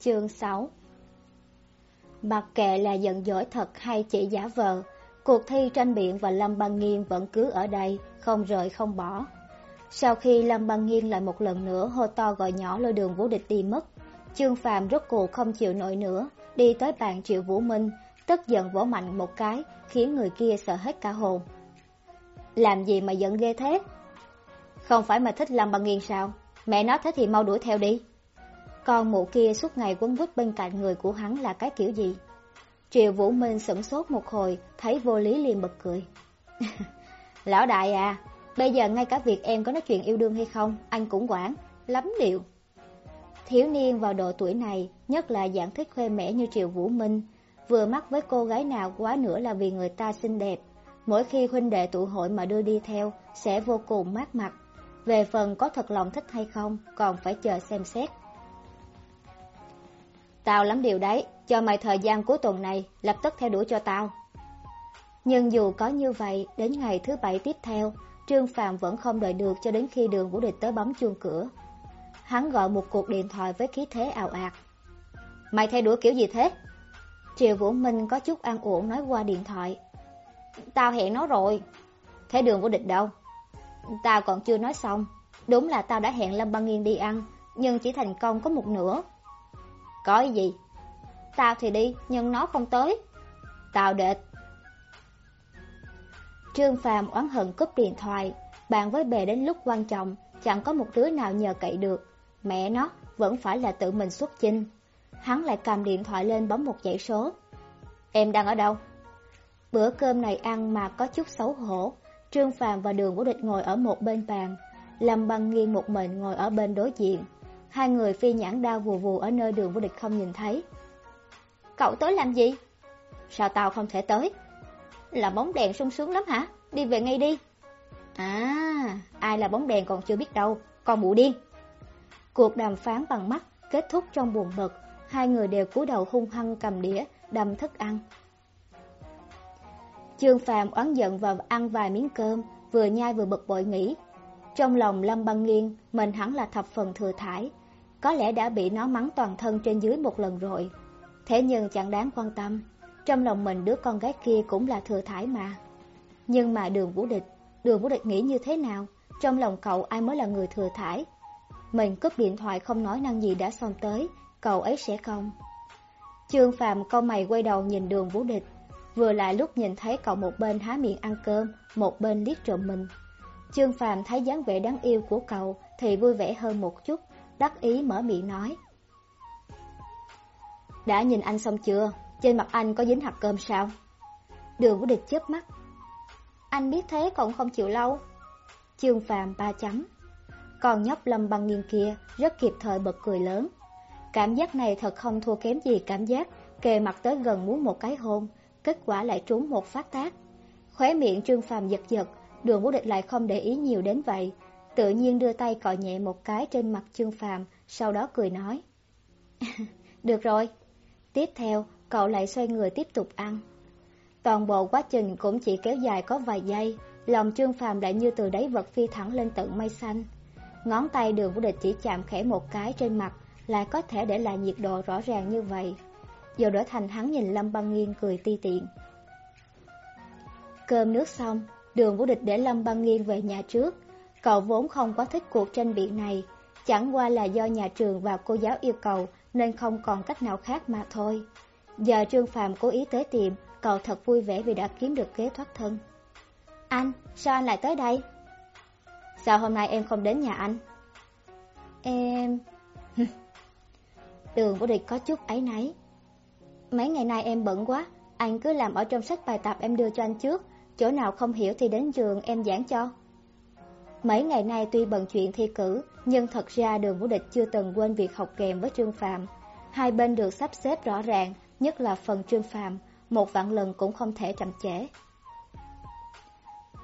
Chương 6 Mặc kệ là giận dỗi thật hay chỉ giả vờ, cuộc thi tranh biện và Lâm Băng Nghiên vẫn cứ ở đây, không rời không bỏ. Sau khi Lâm Băng Nghiên lại một lần nữa hô to gọi nhỏ lôi đường vũ địch đi mất, Trương Phàm rốt cuộc không chịu nổi nữa, đi tới bàn Triệu Vũ Minh, tức giận vỗ mạnh một cái, khiến người kia sợ hết cả hồn. Làm gì mà giận ghê thế? Không phải mà thích Lâm Băng Nghiên sao? Mẹ nói thế thì mau đuổi theo đi. Con mụ kia suốt ngày quấn quýt bên cạnh người của hắn là cái kiểu gì? Triệu Vũ Minh sửng sốt một hồi, thấy vô lý liền bật cười. Lão đại à, bây giờ ngay cả việc em có nói chuyện yêu đương hay không, anh cũng quản, lắm điều. Thiếu niên vào độ tuổi này, nhất là dạng thích khoe mẽ như Triệu Vũ Minh, vừa mắt với cô gái nào quá nữa là vì người ta xinh đẹp. Mỗi khi huynh đệ tụ hội mà đưa đi theo, sẽ vô cùng mát mặt. Về phần có thật lòng thích hay không, còn phải chờ xem xét. Tao lắm điều đấy, cho mày thời gian cuối tuần này, lập tức theo đuổi cho tao. Nhưng dù có như vậy, đến ngày thứ bảy tiếp theo, Trương Phạm vẫn không đợi được cho đến khi đường Vũ Địch tới bấm chuông cửa. Hắn gọi một cuộc điện thoại với khí thế ảo ạt. Mày theo đuổi kiểu gì thế? Triệu Vũ Minh có chút an uổng nói qua điện thoại. Tao hẹn nó rồi. Thế đường Vũ Địch đâu? Tao còn chưa nói xong. Đúng là tao đã hẹn Lâm Băng Nghiên đi ăn, nhưng chỉ thành công có một nửa. Có gì? Tao thì đi, nhưng nó không tới. Tao đệt. Trương Phàm oán hận cúp điện thoại, bạn với bè đến lúc quan trọng, chẳng có một đứa nào nhờ cậy được. Mẹ nó vẫn phải là tự mình xuất chinh. Hắn lại cầm điện thoại lên bấm một dãy số. Em đang ở đâu? Bữa cơm này ăn mà có chút xấu hổ. Trương Phàm và Đường Vũ Địch ngồi ở một bên bàn. Lâm Băng Nghiên một mình ngồi ở bên đối diện. Hai người phi nhãn đao vù vù ở nơi Đường vô Địch không nhìn thấy. Cậu tới làm gì? Sao tao không thể tới? Là bóng đèn sung sướng lắm hả? Đi về ngay đi. À, ai là bóng đèn còn chưa biết đâu, con mụ điên. Cuộc đàm phán bằng mắt kết thúc trong buồn bực, hai người đều cúi đầu hung hăng cầm đĩa, đâm thức ăn. Trương Phàm oán giận và ăn vài miếng cơm, vừa nhai vừa bực bội nghĩ. Trong lòng Lâm Băng Nghiên, mình hẳn là thập phần thừa thải, có lẽ đã bị nó mắng toàn thân trên dưới một lần rồi. Thế nhưng chẳng đáng quan tâm, trong lòng mình đứa con gái kia cũng là thừa thải mà. Nhưng mà đường vũ địch, đường vũ địch nghĩ như thế nào? Trong lòng cậu ai mới là người thừa thải? Mình cúp điện thoại không nói năng gì đã xong tới, cậu ấy sẽ không. Trương Phạm câu mày quay đầu nhìn đường vũ địch, vừa lại lúc nhìn thấy cậu một bên há miệng ăn cơm, một bên liếc trộm mình. Trương Phạm thấy dáng vẻ đáng yêu của cậu thì vui vẻ hơn một chút, đắc ý mở miệng nói. Đã nhìn anh xong chưa? Trên mặt anh có dính hạt cơm sao? Đường của Địch chớp mắt. Anh biết thế còn không chịu lâu. Trương Phàm ba chấm. Còn nhóc lâm băng nghiêng kia rất kịp thời bật cười lớn. Cảm giác này thật không thua kém gì cảm giác kề mặt tới gần muốn một cái hôn, kết quả lại trúng một phát tác. Khóe miệng Trương Phàm giật giật, đường vũ địch lại không để ý nhiều đến vậy. Tự nhiên đưa tay cọ nhẹ một cái trên mặt Trương Phàm, sau đó cười nói. Được rồi. Tiếp theo, cậu lại xoay người tiếp tục ăn. Toàn bộ quá trình cũng chỉ kéo dài có vài giây, lòng Trương Phàm lại như từ đáy vật phi thẳng lên tận mây xanh. Ngón tay đường vũ địch chỉ chạm khẽ một cái trên mặt, lại có thể để lại nhiệt độ rõ ràng như vậy. dầu đổi thành hắn nhìn Lâm Băng Nghiên cười ti tiện. Cơm nước xong, đường vũ địch để Lâm Băng Nghiên về nhà trước. Cậu vốn không có thích cuộc tranh biện này, chẳng qua là do nhà trường và cô giáo yêu cầu nên không còn cách nào khác mà thôi. Giờ Trương Phạm cố ý tới tìm, cậu thật vui vẻ vì đã kiếm được kế thoát thân. Anh, sao anh lại tới đây? Sao hôm nay em không đến nhà anh? Em... Đường vô Địch có chút ấy nấy. Mấy ngày nay em bận quá, anh cứ làm ở trong sách bài tập em đưa cho anh trước, chỗ nào không hiểu thì đến trường em giảng cho. Mấy ngày nay tuy bận chuyện thi cử, nhưng thật ra đường Vũ Địch chưa từng quên việc học kèm với Trương Phạm. Hai bên được sắp xếp rõ ràng, nhất là phần Trương Phạm, một vạn lần cũng không thể chậm trễ.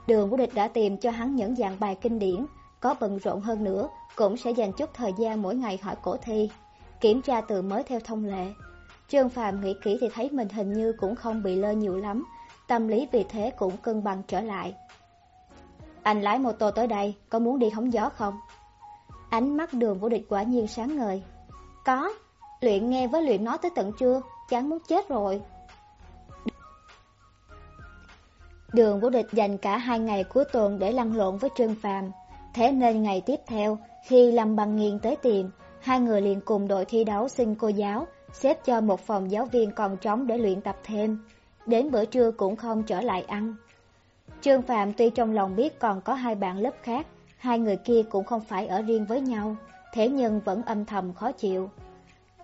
Đường Vũ Địch đã tìm cho hắn những dạng bài kinh điển, có bận rộn hơn nữa, cũng sẽ dành chút thời gian mỗi ngày hỏi cổ thi, kiểm tra từ mới theo thông lệ. Trương Phạm nghĩ kỹ thì thấy mình hình như cũng không bị lơ nhiều lắm, tâm lý vì thế cũng cân bằng trở lại. Anh lái mô tô tới đây, có muốn đi hóng gió không? Ánh mắt đường vô Địch quả nhiên sáng ngời. Có, Luyện nghe với luyện nói tới tận trưa, chán muốn chết rồi. Đường vô Địch dành cả hai ngày cuối tuần để lăn lộn với Trương Phàm. Thế nên ngày tiếp theo, khi Lâm Băng Nghiên tới tìm, hai người liền cùng đội thi đấu xin cô giáo, xếp cho một phòng giáo viên còn trống để luyện tập thêm. Đến bữa trưa cũng không trở lại ăn. Trương Phạm tuy trong lòng biết còn có hai bạn lớp khác, hai người kia cũng không phải ở riêng với nhau, thế nhưng vẫn âm thầm khó chịu.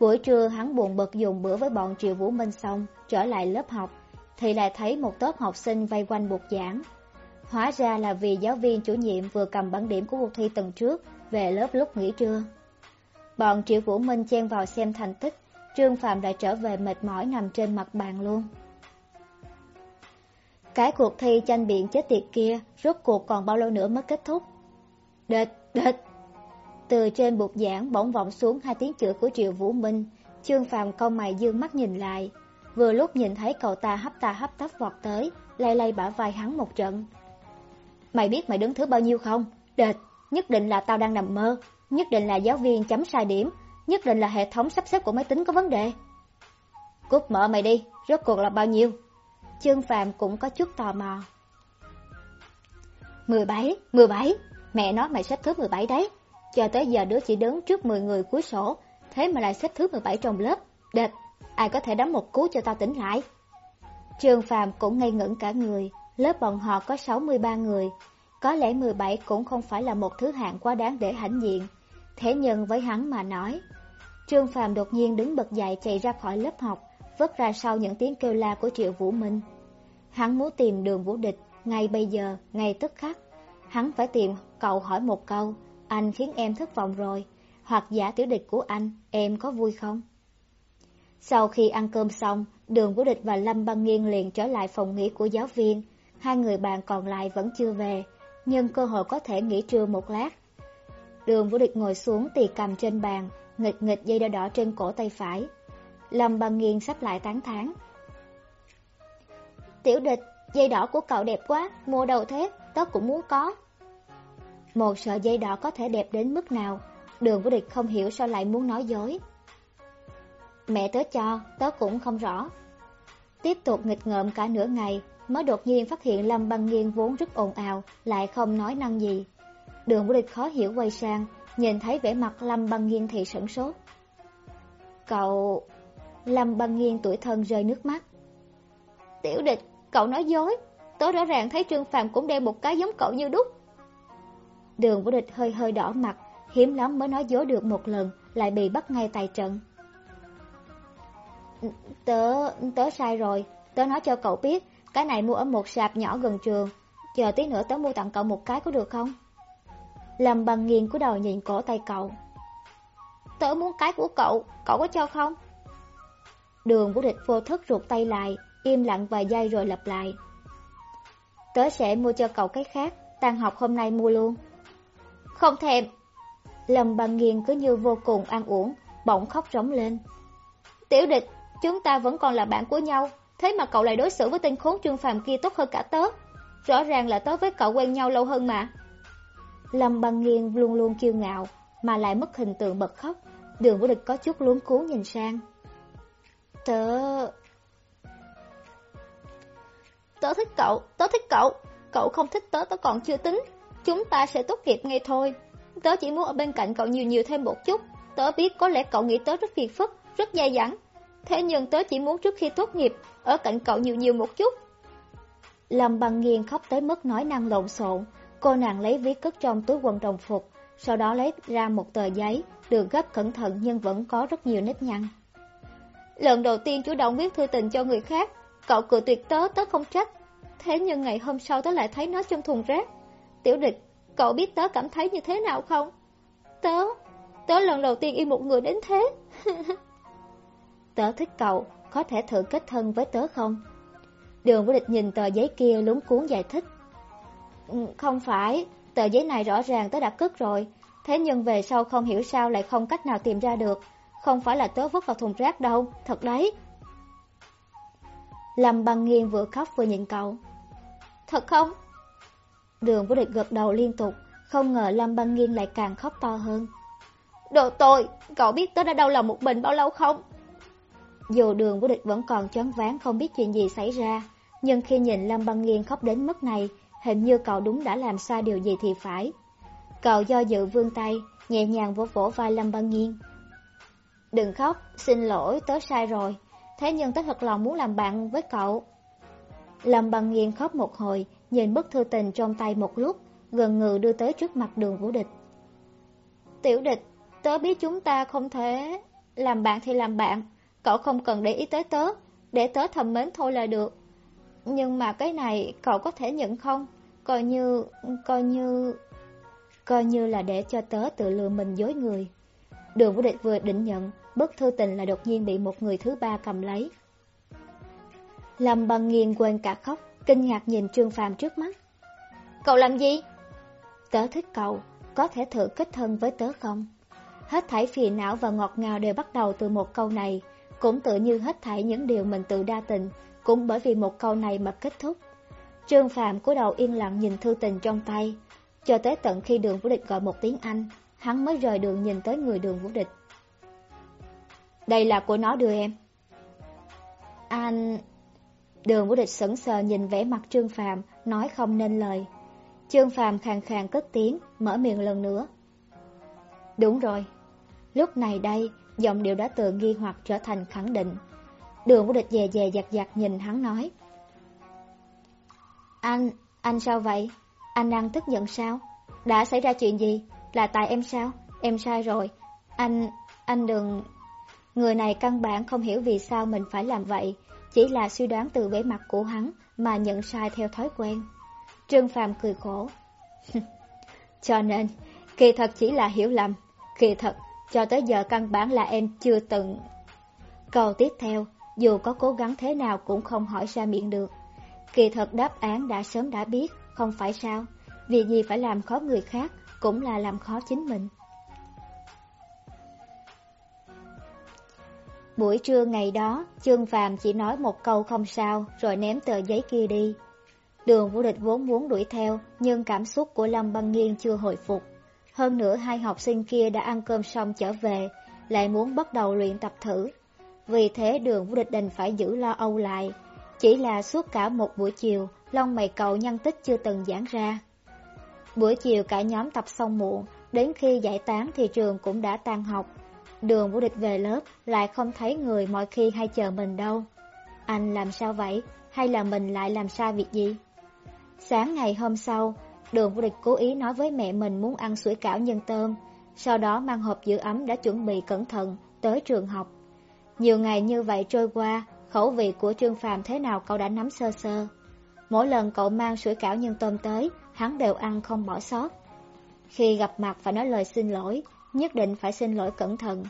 Buổi trưa hắn buồn bực dùng bữa với bọn Triệu Vũ Minh xong, trở lại lớp học, thì lại thấy một tớp học sinh vây quanh buộc giảng. Hóa ra là vì giáo viên chủ nhiệm vừa cầm bản điểm của cuộc thi tuần trước về lớp lúc nghỉ trưa. Bọn Triệu Vũ Minh chen vào xem thành tích, Trương Phạm lại trở về mệt mỏi nằm trên mặt bàn luôn. Cái cuộc thi tranh biện chết tiệt kia, rốt cuộc còn bao lâu nữa mới kết thúc? Địch, địch! Từ trên bục giảng bỗng vọng xuống hai tiếng chửi của Triệu Vũ Minh, Trương Phàm câu mày dương mắt nhìn lại, vừa lúc nhìn thấy cậu ta hấp ta hấp tấp vọt tới, lay lay bả vai hắn một trận. Mày biết mày đứng thứ bao nhiêu không? Địch, nhất định là tao đang nằm mơ, nhất định là giáo viên chấm sai điểm, nhất định là hệ thống sắp xếp của máy tính có vấn đề. Cút mở mày đi, rốt cuộc là bao nhiêu? Trương Phạm cũng có chút tò mò. 17, 17, mẹ nói mày xếp thứ 17 đấy. Cho tới giờ đứa chỉ đứng trước 10 người cuối sổ, thế mà lại xếp thứ 17 trong lớp. Đệt, ai có thể đấm một cú cho tao tỉnh lại? Trương Phạm cũng ngây ngẩn cả người, lớp bọn họ có 63 người. Có lẽ 17 cũng không phải là một thứ hạng quá đáng để hãnh diện. Thế nhưng với hắn mà nói, Trương Phạm đột nhiên đứng bật dậy chạy ra khỏi lớp học, vất ra sau những tiếng kêu la của Triệu Vũ Minh. Hắn muốn tìm đường vũ địch, ngay bây giờ, ngay tức khắc. Hắn phải tìm cậu hỏi một câu, anh khiến em thất vọng rồi, hoặc giả tiểu địch của anh, em có vui không? Sau khi ăn cơm xong, đường vũ địch và Lâm Băng Nghiên liền trở lại phòng nghỉ của giáo viên. Hai người bạn còn lại vẫn chưa về, nhưng cơ hội có thể nghỉ trưa một lát. Đường vũ địch ngồi xuống tì cầm trên bàn, nghịch nghịch dây đỏ đỏ trên cổ tay phải. Lâm Băng Nghiên sắp lại tán thán. Tiểu địch, dây đỏ của cậu đẹp quá, mua đầu thế, tớ cũng muốn có. Một sợi dây đỏ có thể đẹp đến mức nào, đường của địch không hiểu sao lại muốn nói dối. Mẹ tớ cho, tớ cũng không rõ. Tiếp tục nghịch ngợm cả nửa ngày, mới đột nhiên phát hiện Lâm Băng Nghiên vốn rất ồn ào, lại không nói năng gì. Đường vũ địch khó hiểu quay sang, nhìn thấy vẻ mặt Lâm Băng Nghiên thì sửng sốt. Cậu... Lâm Băng nghiêng tuổi thân rơi nước mắt. Tiểu địch, cậu nói dối. Tớ rõ ràng thấy Trương Phạm cũng đeo một cái giống cậu như đúc. Đường của địch hơi hơi đỏ mặt, hiếm lắm mới nói dối được một lần, lại bị bắt ngay tại trận. Tớ, tớ sai rồi, tớ nói cho cậu biết, cái này mua ở một sạp nhỏ gần trường, chờ tí nữa tớ mua tặng cậu một cái có được không? Lâm bằng nghiêng của đầu nhìn cổ tay cậu. Tớ muốn cái của cậu, cậu có cho không? Đường vũ địch vô thức rụt tay lại, im lặng vài giây rồi lặp lại. Tớ sẽ mua cho cậu cái khác, tan học hôm nay mua luôn. Không thèm. Lâm bằng nghiền cứ như vô cùng an uổng, bỗng khóc rống lên. Tiểu địch, chúng ta vẫn còn là bạn của nhau, thế mà cậu lại đối xử với tên khốn trương phàm kia tốt hơn cả tớ. Rõ ràng là tớ với cậu quen nhau lâu hơn mà. Lâm bằng nghiền luôn luôn kiêu ngạo, mà lại mất hình tượng bật khóc. Đường Vũ Địch có chút luống cuốn nhìn sang. Tớ... Tớ thích cậu, tớ thích cậu. Cậu không thích tớ, tớ còn chưa tính. Chúng ta sẽ tốt nghiệp ngay thôi. Tớ chỉ muốn ở bên cạnh cậu nhiều nhiều thêm một chút. Tớ biết có lẽ cậu nghĩ tớ rất phiền phức, rất dai dẳng. Thế nhưng tớ chỉ muốn trước khi tốt nghiệp, ở cạnh cậu nhiều nhiều một chút. Lâm bằng nghiền khóc tới mức nói năng lộn xộn, Cô nàng lấy ví cất trong túi quần đồng phục, sau đó lấy ra một tờ giấy, được gấp cẩn thận nhưng vẫn có rất nhiều nếp nhăn. Lần đầu tiên chủ động viết thư tình cho người khác, cậu cười tuyệt tớ, tớ không trách. Thế nhưng ngày hôm sau tớ lại thấy nó trong thùng rác. Tiểu địch, cậu biết tớ cảm thấy như thế nào không? Tớ, tớ lần đầu tiên yêu một người đến thế. tớ thích cậu, có thể thử kết thân với tớ không? Đường Vũ Địch nhìn tờ giấy kia lúng cuốn giải thích. Ừ, không phải, tờ giấy này rõ ràng tớ đã cất rồi, thế nhưng về sau không hiểu sao lại không cách nào tìm ra được. Không phải là tớ vứt vào thùng rác đâu, thật đấy. Lâm băng nghiêng vừa khóc vừa nhìn cậu. Thật không? Đường vô địch gật đầu liên tục, không ngờ Lâm băng nghiêng lại càng khóc to hơn. Đồ tôi, cậu biết tớ đã đau lòng một mình bao lâu không? Dù đường vô địch vẫn còn choáng váng không biết chuyện gì xảy ra, nhưng khi nhìn Lâm Băng nghiêng khóc đến mức này, hình như cậu đúng đã làm sai điều gì thì phải. Cậu do dự vươn tay, nhẹ nhàng vỗ vỗ vai Lâm Băng nghiêng. Đừng khóc, xin lỗi, tớ sai rồi. Thế nhưng tớ thật lòng muốn làm bạn với cậu. Lâm Băng Nghiên khóc một hồi, nhìn bức thư tình trong tay một lúc, gần ngừ đưa tới trước mặt đường vũ địch. Tiểu địch, tớ biết chúng ta không thể... Làm bạn thì làm bạn, cậu không cần để ý tới tớ, để tớ thầm mến thôi là được. Nhưng mà cái này cậu có thể nhận không? Coi như... coi như... Coi như là để cho tớ tự lừa mình dối người. Đường Vũ Địch vừa định nhận, bức thư tình là đột nhiên bị một người thứ ba cầm lấy. Lâm băng nghiêng quên cả khóc, kinh ngạc nhìn Trương Phàm trước mắt. Cậu làm gì? Tớ thích cậu, có thể thử kết thân với tớ không? Hết thảy phiền não và ngọt ngào đều bắt đầu từ một câu này, cũng tự như hết thảy những điều mình tự đa tình, cũng bởi vì một câu này mà kết thúc. Trương Phạm cúi đầu yên lặng nhìn thư tình trong tay, cho tới tận khi đường vũ địch gọi một tiếng Anh, hắn mới rời đường nhìn tới người đường vũ địch. Đây là của nó đưa em. Anh... Đường vũ địch sững sờ nhìn vẻ mặt Trương Phạm, nói không nên lời. Trương Phạm khàn khàn cất tiếng, mở miệng lần nữa. Đúng rồi. Lúc này đây, giọng điệu đã từ nghi hoặc trở thành khẳng định. Đường vũ địch dè dè giặt giặt nhìn hắn nói. Anh, anh sao vậy? Anh đang tức giận sao? Đã xảy ra chuyện gì? Là tại em sao? Em sai rồi. Anh, anh đừng... Người này căn bản không hiểu vì sao mình phải làm vậy, chỉ là suy đoán từ vẻ mặt của hắn mà nhận sai theo thói quen. Trương Phàm cười khổ. Cho nên, kỳ thật chỉ là hiểu lầm. Kỳ thật, cho tới giờ căn bản là em chưa từng... Câu tiếp theo, dù có cố gắng thế nào cũng không hỏi ra miệng được. Kỳ thật đáp án đã sớm đã biết, không phải sao. Vì gì phải làm khó người khác, cũng là làm khó chính mình. Buổi trưa ngày đó, Trương Phàm chỉ nói một câu không sao, rồi ném tờ giấy kia đi. Đường Vũ Địch vốn muốn đuổi theo, nhưng cảm xúc của Lâm Băng Nghiên chưa hồi phục. Hơn nữa hai học sinh kia đã ăn cơm xong trở về, lại muốn bắt đầu luyện tập thử. Vì thế đường Vũ Địch đành phải giữ lo âu lại. Chỉ là suốt cả một buổi chiều, lông mày cậu nhân tích chưa từng giãn ra. Buổi chiều cả nhóm tập xong muộn, đến khi giải tán thì trường cũng đã tan học. Đường Vũ Địch về lớp, lại không thấy người mọi khi hay chờ mình đâu. Anh làm sao vậy? Hay là mình lại làm sai việc gì? Sáng ngày hôm sau, đường Vũ Địch cố ý nói với mẹ mình muốn ăn sủi cảo nhân tôm, sau đó mang hộp giữ ấm đã chuẩn bị cẩn thận tới trường học. Nhiều ngày như vậy trôi qua, khẩu vị của Trương Phàm thế nào cậu đã nắm sơ sơ. Mỗi lần cậu mang sủi cảo nhân tôm tới, hắn đều ăn không bỏ sót. Khi gặp mặt phải nói lời xin lỗi, nhất định phải xin lỗi cẩn thận.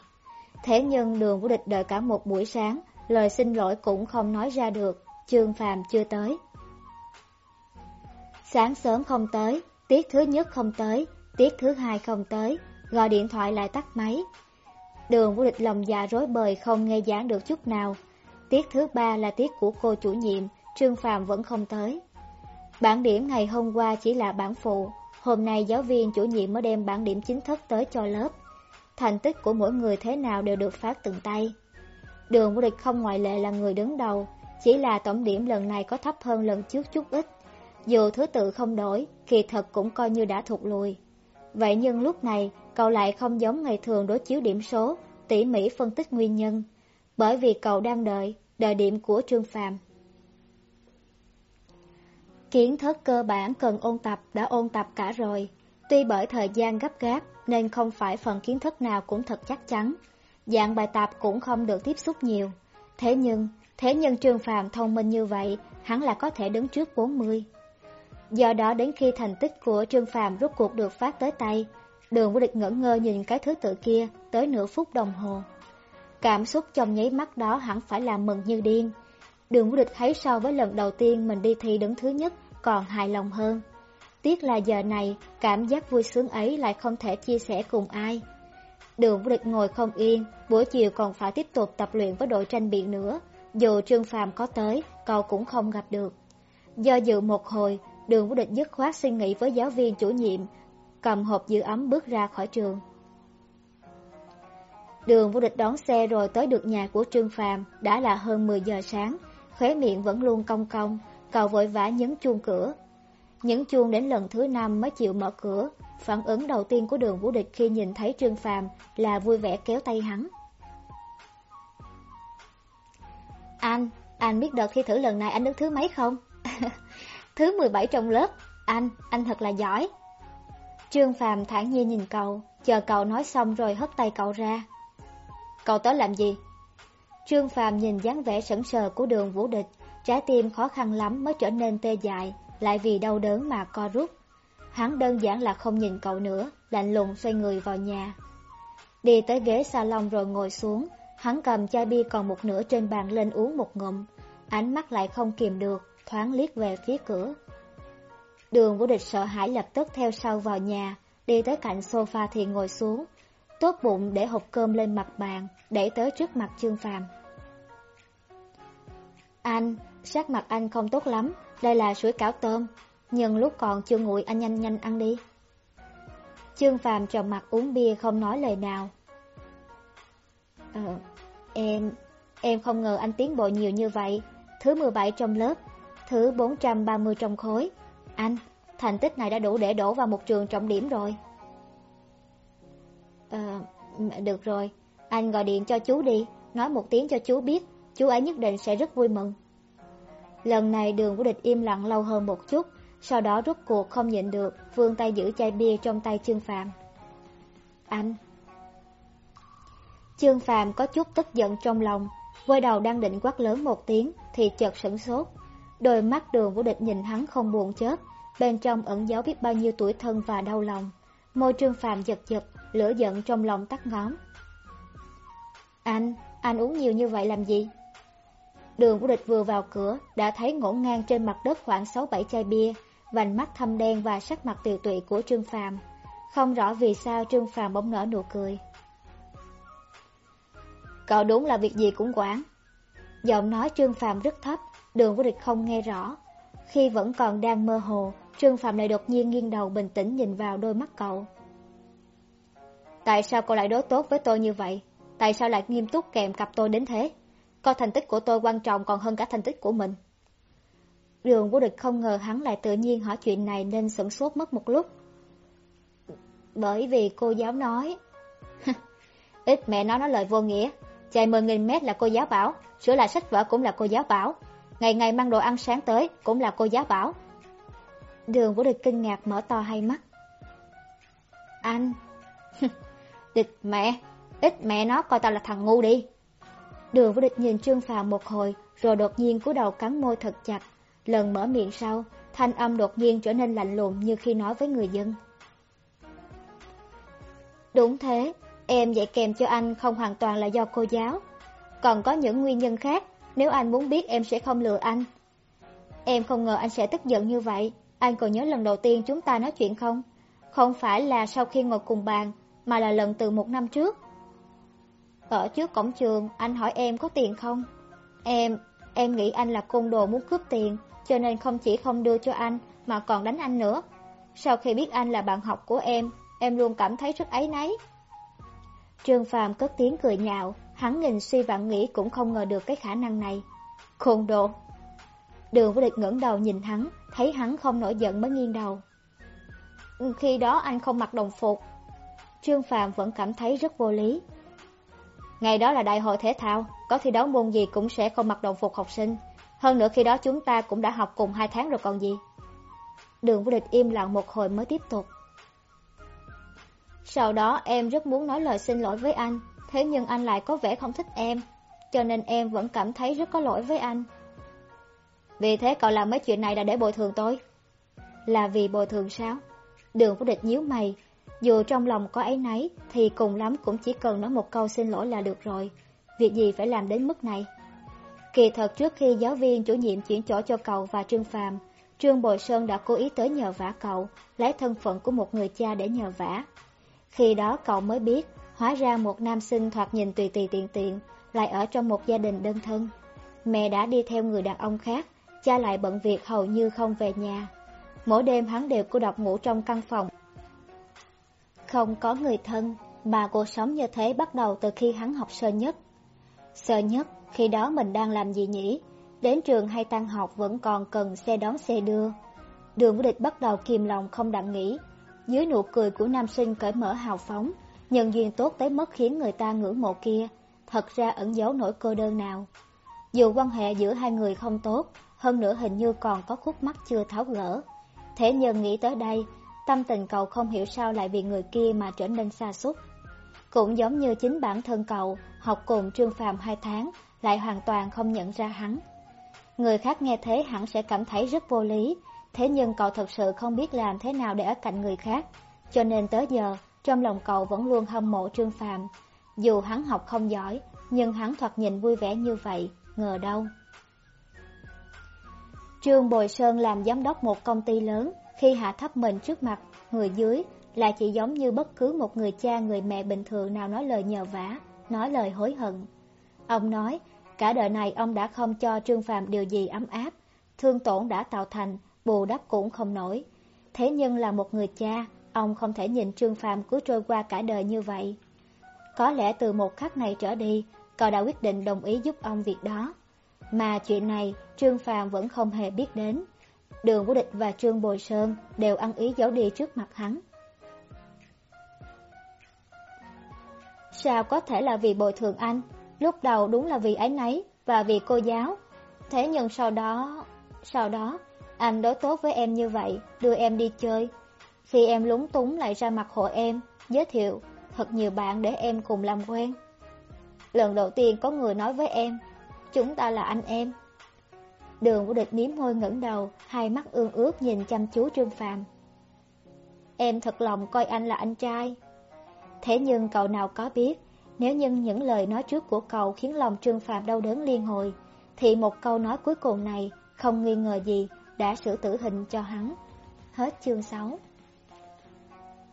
Thế nhưng đường Vũ Địch đợi cả một buổi sáng, lời xin lỗi cũng không nói ra được, Trương Phàm chưa tới. Sáng sớm không tới, tiết thứ nhất không tới, tiết thứ hai không tới, gọi điện thoại lại tắt máy. Đường Vũ Địch lòng già rối bời không nghe giảng được chút nào. Tiết thứ ba là tiết của cô chủ nhiệm, Trương Phàm vẫn không tới. Bản điểm ngày hôm qua chỉ là bản phụ, hôm nay giáo viên chủ nhiệm mới đem bản điểm chính thức tới cho lớp. Thành tích của mỗi người thế nào đều được phát từng tay. Đường vô Địch không ngoại lệ là người đứng đầu, chỉ là tổng điểm lần này có thấp hơn lần trước chút ít. Dù thứ tự không đổi, kỳ thật cũng coi như đã thụt lùi. Vậy nhưng lúc này, cậu lại không giống ngày thường đối chiếu điểm số, tỉ mỉ phân tích nguyên nhân. Bởi vì cậu đang đợi, đợi điểm của Trương Phàm. Kiến thức cơ bản cần ôn tập đã ôn tập cả rồi. Tuy bởi thời gian gấp gáp nên không phải phần kiến thức nào cũng thật chắc chắn. Dạng bài tập cũng không được tiếp xúc nhiều. Thế nhưng, thế nhưng Trương Phàm thông minh như vậy, hắn là có thể đứng trước 40. Do đó đến khi thành tích của Trương Phàm rút cuộc được phát tới tay, đường vô địch ngẩn ngơ nhìn cái thứ tự kia tới nửa phút đồng hồ. Cảm xúc trong nháy mắt đó hẳn phải là mừng như điên. Đường vô địch thấy so với lần đầu tiên mình đi thi đứng thứ nhất còn hài lòng hơn. Tiếc là giờ này, cảm giác vui sướng ấy lại không thể chia sẻ cùng ai. Đường vô địch ngồi không yên, buổi chiều còn phải tiếp tục tập luyện với đội tranh biện nữa. Dù Trương Phàm có tới, cậu cũng không gặp được. Do dự một hồi, đường vô địch dứt khoát suy nghĩ với giáo viên chủ nhiệm, cầm hộp giữ ấm bước ra khỏi trường. Đường vô địch đón xe rồi tới được nhà của Trương Phàm đã là hơn 10 giờ sáng, khóe miệng vẫn luôn cong cong, cậu vội vã nhấn chuông cửa. Nhấn chuông đến lần thứ năm mới chịu mở cửa, phản ứng đầu tiên của đường vũ địch khi nhìn thấy Trương Phàm là vui vẻ kéo tay hắn. Anh, anh biết đợt thi thử lần này anh đứng thứ mấy không? thứ 17 trong lớp. Anh, anh thật là giỏi. Trương Phàm thản nhiên nhìn cậu, chờ cậu nói xong rồi hất tay cậu ra. Cậu tới làm gì? Trương Phàm nhìn dáng vẻ sững sờ của đường vũ địch, trái tim khó khăn lắm mới trở nên tê dại, lại vì đau đớn mà co rút. Hắn đơn giản là không nhìn cậu nữa, lạnh lùng xoay người vào nhà. Đi tới ghế salon rồi ngồi xuống, hắn cầm chai bia còn một nửa trên bàn lên uống một ngụm, ánh mắt lại không kìm được, thoáng liếc về phía cửa. Đường vũ địch sợ hãi lập tức theo sau vào nhà, đi tới cạnh sofa thì ngồi xuống, tốt bụng để hộp cơm lên mặt bàn, để tới trước mặt Trương Phàm. Anh, sắc mặt anh không tốt lắm, đây là sủi cảo tôm, nhưng lúc còn chưa nguội anh nhanh nhanh ăn đi. Trương Phàm tròn mặt uống bia không nói lời nào. Ờ, em, em không ngờ anh tiến bộ nhiều như vậy, thứ 17 trong lớp, thứ 430 trong khối. Anh, thành tích này đã đủ để đổ vào một trường trọng điểm rồi. Ờ, được rồi, anh gọi điện cho chú đi, nói một tiếng cho chú biết, chú ấy nhất định sẽ rất vui mừng. Lần này đường của địch im lặng lâu hơn một chút, sau đó rút cuộc không nhịn được, vươn tay giữ chai bia trong tay Trương Phạm. Anh! Trương Phạm có chút tức giận trong lòng, quay đầu đang định quát lớn một tiếng, thì chợt sửng sốt. Đôi mắt đường của địch nhìn hắn không buồn chớp, bên trong ẩn giấu biết bao nhiêu tuổi thân và đau lòng. Môi Trương Phạm giật giật, lửa giận trong lòng tắt ngóm. Anh, anh uống nhiều như vậy làm gì? Đường của địch vừa vào cửa, đã thấy ngổn ngang trên mặt đất khoảng 6-7 chai bia, vành mắt thâm đen và sắc mặt tiều tụy của Trương Phàm. Không rõ vì sao Trương Phàm bỗng nở nụ cười. Cậu đúng là việc gì cũng quản. Giọng nói Trương Phàm rất thấp, đường của địch không nghe rõ. Khi vẫn còn đang mơ hồ, Trương Phạm lại đột nhiên nghiêng đầu bình tĩnh nhìn vào đôi mắt cậu. Tại sao cậu lại đối tốt với tôi như vậy? Tại sao lại nghiêm túc kèm cặp tôi đến thế? Coi thành tích của tôi quan trọng còn hơn cả thành tích của mình. Đường vô địch không ngờ hắn lại tự nhiên hỏi chuyện này nên sửng sốt mất một lúc. Bởi vì cô giáo nói... Ít mẹ nó nói lời vô nghĩa. Chạy 10.000 mét là cô giáo bảo, sửa lại sách vở cũng là cô giáo bảo. Ngày ngày mang đồ ăn sáng tới cũng là cô giáo bảo. Đường vô địch kinh ngạc mở to hai mắt. Anh... Địch mẹ, ít mẹ nó coi tao là thằng ngu đi. Đường vô địch nhìn Trương Phàm một hồi, rồi đột nhiên cúi đầu cắn môi thật chặt. Lần mở miệng sau, thanh âm đột nhiên trở nên lạnh lùng như khi nói với người dân. Đúng thế, em dạy kèm cho anh không hoàn toàn là do cô giáo. Còn có những nguyên nhân khác, nếu anh muốn biết em sẽ không lừa anh. Em không ngờ anh sẽ tức giận như vậy. Anh còn nhớ lần đầu tiên chúng ta nói chuyện không? Không phải là sau khi ngồi cùng bàn, mà là lần từ một năm trước. Ở trước cổng trường, anh hỏi em có tiền không? Em, em nghĩ anh là côn đồ muốn cướp tiền, cho nên không chỉ không đưa cho anh, mà còn đánh anh nữa. Sau khi biết anh là bạn học của em, em luôn cảm thấy rất ấy náy Trương Phàm cất tiếng cười nhạo, hắn nghìn suy vạn nghĩ cũng không ngờ được cái khả năng này. Côn đồ! Đường vô địch ngẩng đầu nhìn hắn, thấy hắn không nổi giận mới nghiêng đầu. Khi đó anh không mặc đồng phục. Trương Phàm vẫn cảm thấy rất vô lý, Ngày đó là đại hội thể thao, có thi đấu môn gì cũng sẽ không mặc đồng phục học sinh. Hơn nữa khi đó chúng ta cũng đã học cùng hai tháng rồi còn gì. Đường vô địch im lặng một hồi mới tiếp tục. Sau đó em rất muốn nói lời xin lỗi với anh, thế nhưng anh lại có vẻ không thích em, cho nên em vẫn cảm thấy rất có lỗi với anh. Vì thế cậu làm mấy chuyện này là để bồi thường tôi. Là vì bồi thường sao? Đường vô địch nhíu mày, dù trong lòng có ấy nấy thì cùng lắm cũng chỉ cần nói một câu xin lỗi là được rồi. Việc gì phải làm đến mức này? Kỳ thật trước khi giáo viên chủ nhiệm chuyển chỗ cho cậu và Trương Phàm, Trương Bồi Sơn đã cố ý tới nhờ vả cậu, lấy thân phận của một người cha để nhờ vả. Khi đó cậu mới biết, hóa ra một nam sinh thoạt nhìn tùy tùy tiện tiện, lại ở trong một gia đình đơn thân. Mẹ đã đi theo người đàn ông khác, cha lại bận việc hầu như không về nhà. Mỗi đêm hắn đều cô độc ngủ trong căn phòng không có người thân, Mà cuộc sống như thế bắt đầu từ khi hắn học sơ nhất. Sơ nhất, khi đó mình đang làm gì nhỉ? Đến trường hay tăng học vẫn còn cần xe đón xe đưa. Đường Vũ Địch bắt đầu kìm lòng không đặng nghĩ. Dưới nụ cười của nam sinh cởi mở hào phóng, nhân duyên tốt tới mức khiến người ta ngưỡng mộ kia, thật ra ẩn giấu nỗi cô đơn nào. Dù quan hệ giữa hai người không tốt, hơn nữa hình như còn có khúc mắc chưa tháo gỡ. Thế nhưng nghĩ tới đây, tâm tình cậu không hiểu sao lại vì người kia mà trở nên xa xúc. Cũng giống như chính bản thân cậu, học cùng Trương Phàm hai tháng, lại hoàn toàn không nhận ra hắn. Người khác nghe thế hẳn sẽ cảm thấy rất vô lý, thế nhưng cậu thật sự không biết làm thế nào để ở cạnh người khác. Cho nên tới giờ, trong lòng cậu vẫn luôn hâm mộ Trương Phàm. Dù hắn học không giỏi, nhưng hắn thoạt nhìn vui vẻ như vậy, ngờ đâu. Trương Bồi Sơn làm giám đốc một công ty lớn, khi hạ thấp mình trước mặt người dưới là chỉ giống như bất cứ một người cha người mẹ bình thường nào nói lời nhờ vả, nói lời hối hận. Ông nói, cả đời này ông đã không cho Trương Phàm điều gì ấm áp, thương tổn đã tạo thành, bù đắp cũng không nổi. Thế nhưng là một người cha, ông không thể nhìn Trương Phàm cứ trôi qua cả đời như vậy. Có lẽ từ một khắc này trở đi, cậu đã quyết định đồng ý giúp ông việc đó. Mà chuyện này Trương Phàm vẫn không hề biết đến. Đường Vũ Địch và Trương Bồi Sơn đều ăn ý giấu đi trước mặt hắn. Sao có thể là vì bồi thường anh? Lúc đầu đúng là vì ấy nấy và vì cô giáo. Thế nhưng sau đó... Sau đó, anh đối tốt với em như vậy, đưa em đi chơi. Khi em lúng túng lại ra mặt hộ em, giới thiệu thật nhiều bạn để em cùng làm quen. Lần đầu tiên có người nói với em, chúng ta là anh em. Đường của địch miếm môi ngẩng đầu, hai mắt ương ướt nhìn chăm chú Trương Phàm. Em thật lòng coi anh là anh trai. Thế nhưng cậu nào có biết, nếu như những lời nói trước của cậu khiến lòng Trương Phàm đau đớn liên hồi, thì một câu nói cuối cùng này không nghi ngờ gì đã xử tử hình cho hắn. Hết chương 6